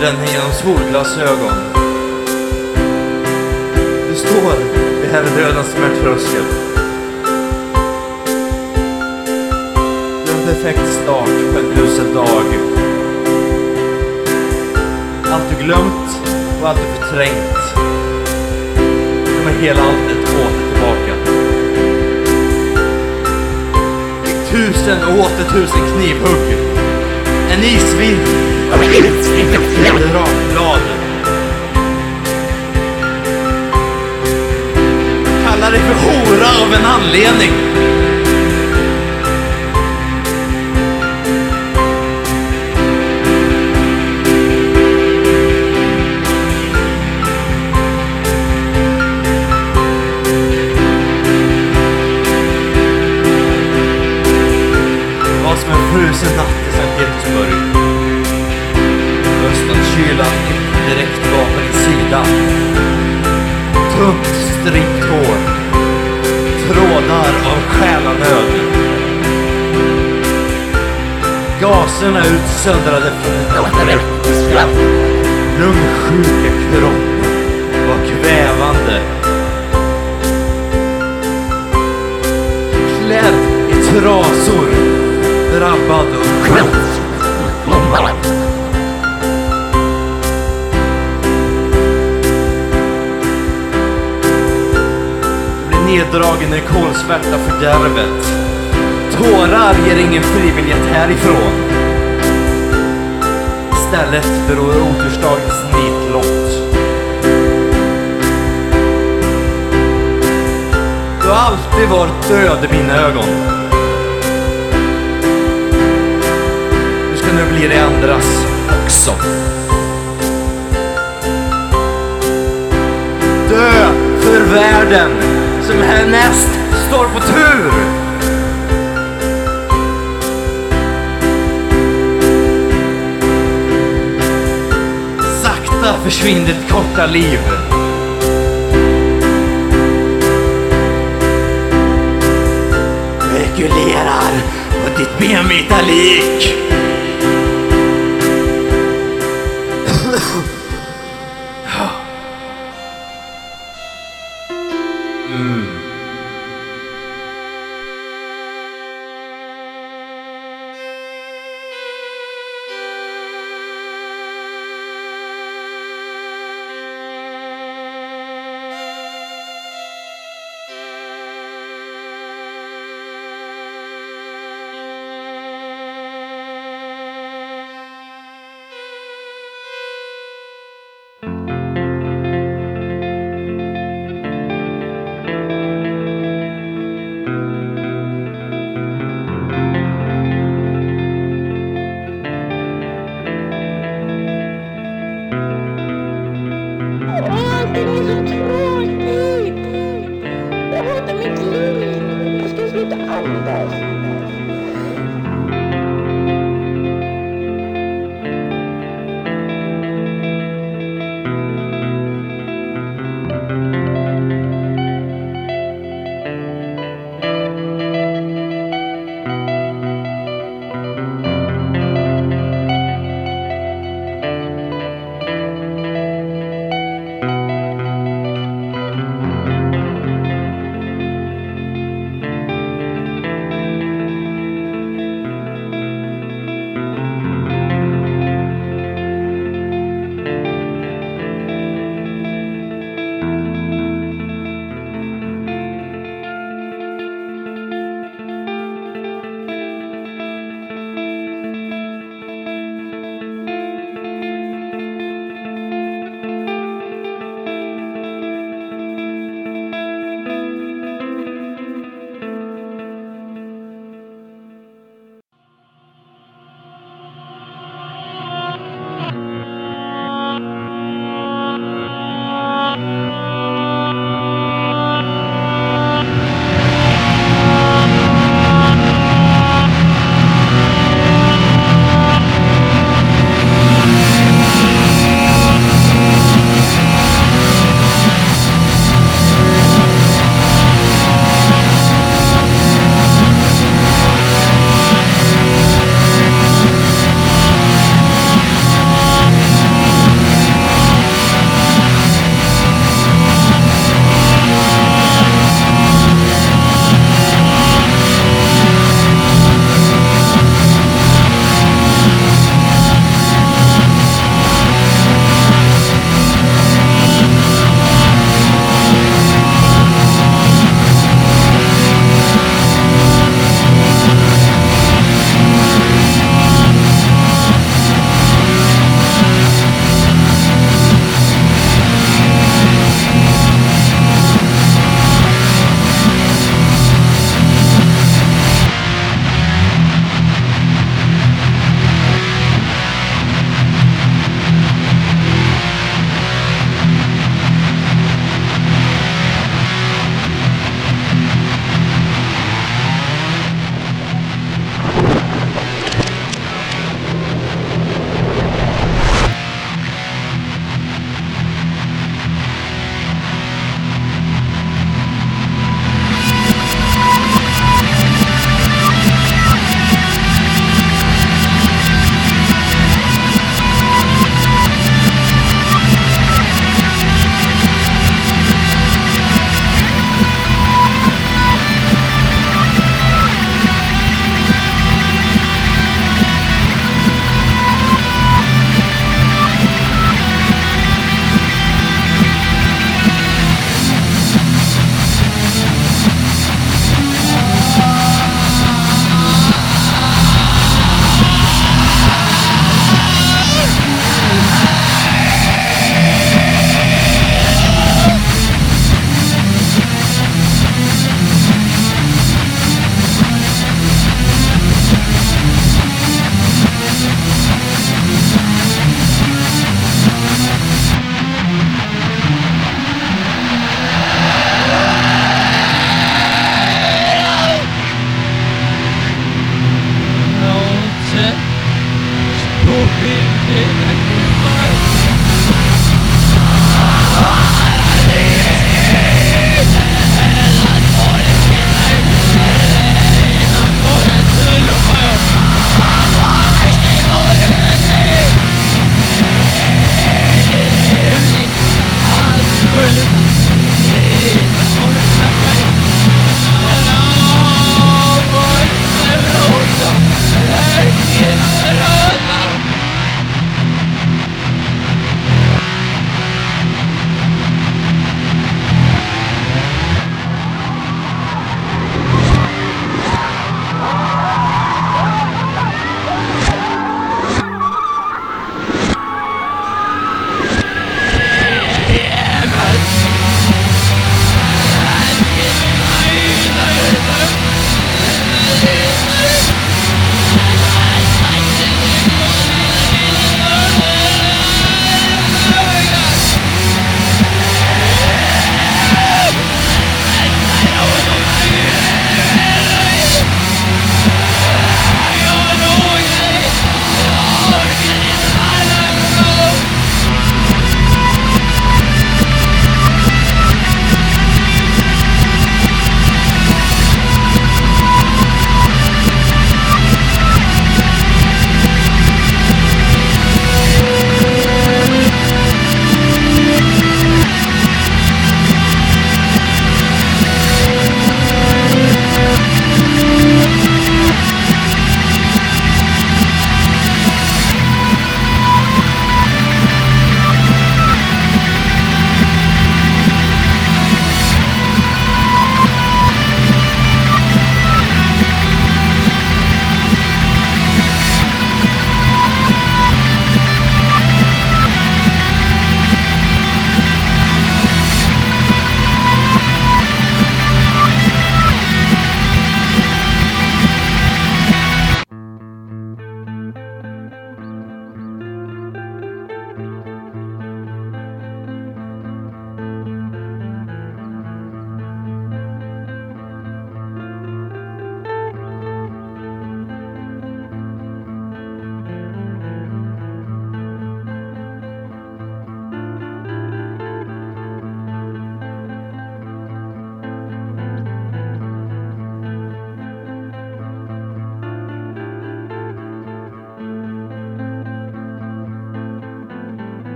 världen genom solglasögon. Du står vid herrdödens smärttröskel. Du har en perfekt start på en usel dag. Allt du glömt och allt du förträngt. Kommer hela alltet åter tillbaka. I tusen och åter tusen knivhugg. En isvind. Ett rakblad. Kallar dig för hora av en anledning. Det var som en frusen natt Gaserna utsöndrade från din lungsjuka kropp var kvävande. Klädd i trasor, drabbad och skönt. Neddragen i kolsvärta fördärvet. Tårar ger ingen fribiljett härifrån. Istället beror otursdagens nitlott. Du har alltid varit död i mina ögon. Du ska nu bli det andras också. Dö för världen som härnäst står på tur. alla försvinner ditt korta liv. Spekulerar på ditt benvita lik. Mm. Thank you.